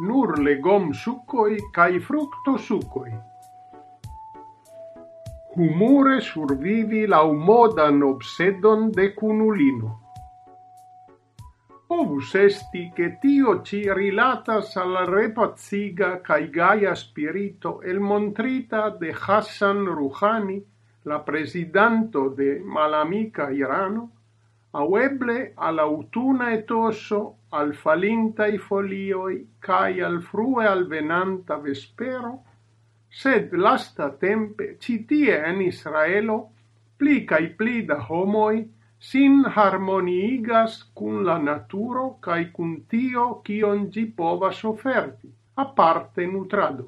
nur legom succoi cae fructo succoi. Humore survivi la modan obsedon de kunulino. Povus esti che tio ci rilatas al repaziga cae gaia spirito el montrita de Hassan Rouhani, la presidanto de malamica Irano, au eble al autuna etoso, al falintai folioi, cae al frue al venanta vespero, sed lasta tempe citie en Israelo pli cae pli da homoi sin harmoniigas cun la naturo cae cun tio cion gi povas oferti, aparte nutrado.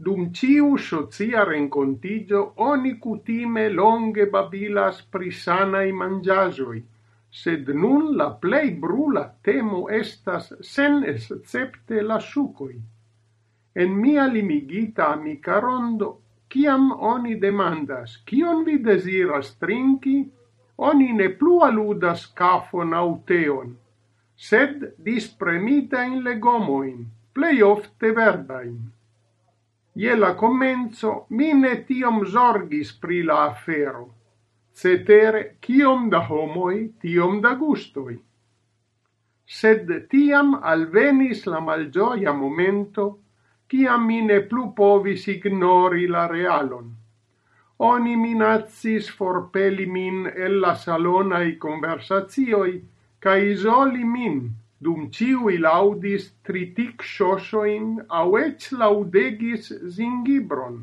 Dum ciu socia rencontigio oni cutime longe babilas pri sanai mangiagioi, sed nun la plei brula temo estas sen escepte la sucoi. En mia limigita amica rondo, ciam oni demandas, cion vi desiras trinki, oni ne plu aludas cafon au teon, sed dispremita in legomoin, plei ofte verdain ie la comenzo mi ne tiom zorgis pri la afero, cetere ciom da homoi, tiom da gustoi. Sed tiam alvenis la malgioia momento, ciam mi ne plu povis ignori la realon. Oni minazis forpeli min el la salonae conversatioi, ca isoli min, dum ciui laudis tritic shosoin au ec laudegis zingibron.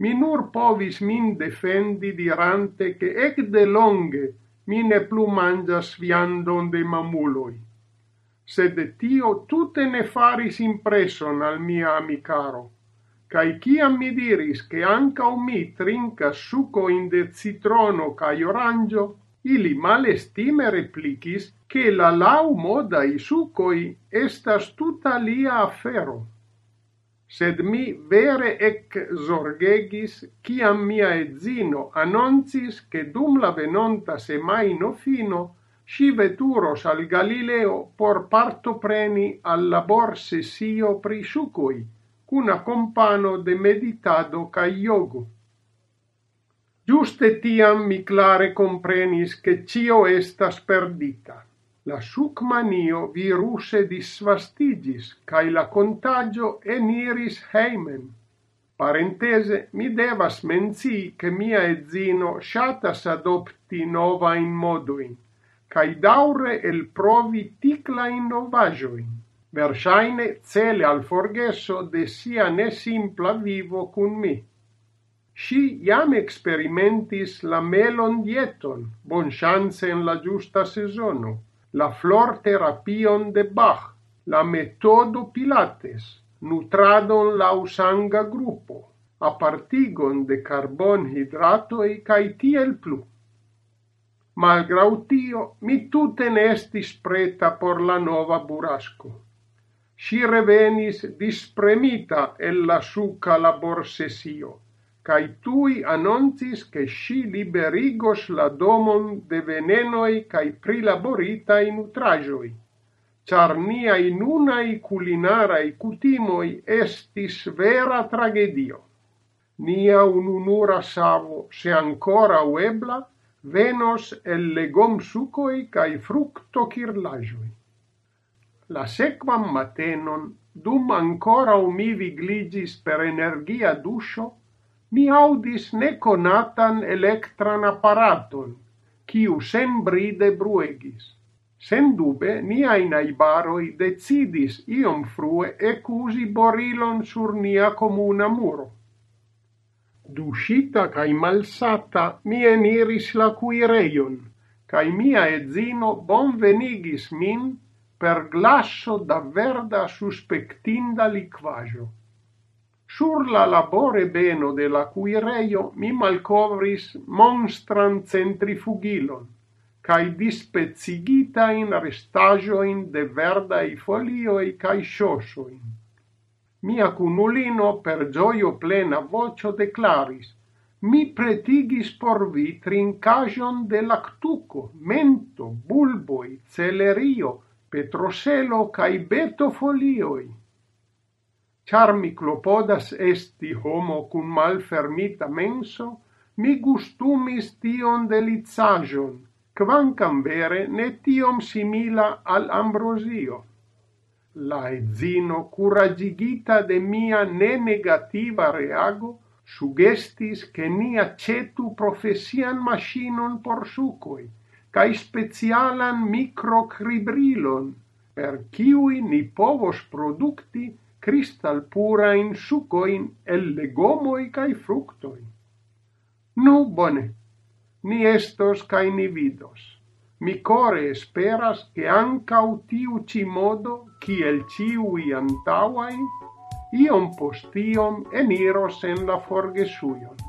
Mi nur povis min defendi dirante che ec de longe mi ne plu mangias viandon de mamuloi. Sed tio tutte ne faris impreson al mia amicaro, cae ciam mi diris che ancau mi trinca suco in de citrono cae orangio, ili malestime replicis che la lau modai sucoi estas tuta lia afero. Sed mi vere ec zorgegis ciam mia edzino annoncis che dum la venonta semaino fino si veturos al Galileo por partopreni al labor sessio pri sucoi, cun compano de meditado ca iogo. Giuste tiam mi clare comprenis che cio estas perdita. La sucmanio viruse disvastigis, cae la contagio eniris heimen. Parentese, mi devas menzi che mia ezzino shatas adopti nova in moduin, cae daure el provi ticla in versaine cele al forgesso de sia ne simpla vivo cun mi. Si iam experimentis la melon dieton, bon chance en la giusta sezono, la flor terapion de Bach, la metodo Pilates, nutradon la usanga gruppo, apartigon de carbon hidratoi cae tiel plu. Malgrau tio, mi tutte ne estis preta por la nova burasco. Si revenis dispremita el la suca labor sesio cae tui annoncis che sci liberigos la domon de venenoi cae in utrajoi char niai nunai culinarai cutimoi estis vera tragedio. Nia ununura savo, se ancora uebla, venos el legom sucoi cae fructo kirlajoi. La sequam matenon, dum ancora mi vigligis per energia duscio, mi audis neconatan electran apparaton, quiu sem bride bruegis. Sendube, niai naibaroi decidis iom frue ecusi borilon sur nia comuna muro. Duscita cae malsata, mi eniris la cuireion, cae mia edzino bonvenigis min per glasso da verda suspectinda liquajo. Sur la labore beno de la cuireio mi malcovris monstran centrifugilon, cae dispezigitain restagioin de verdai folioi cae sciosoin. Mia cunulino per gioio plena vocio declaris, mi pretigis por vi trincajon de lactuco, mento, bulboi, celerio, petroselo cae beto folioi. Char mi clopodas esti homo cum malfermita menso, mi gustumis tion delicagion, quancam vere ne tiom simila al ambrosio. La edzino curagigita de mia ne negativa reago, sugestis che ni accetu profesian machinon por sucoi, cae specialan microcribrilon, per ciui ni povos producti cristal pura in sucoin el legomoi cae fructoi. Nu, bone, ni estos cae ni vidos. Mi core esperas che anca utiu ci modo, ciel ciui antauai, iom postiom eniros en la forgesuion.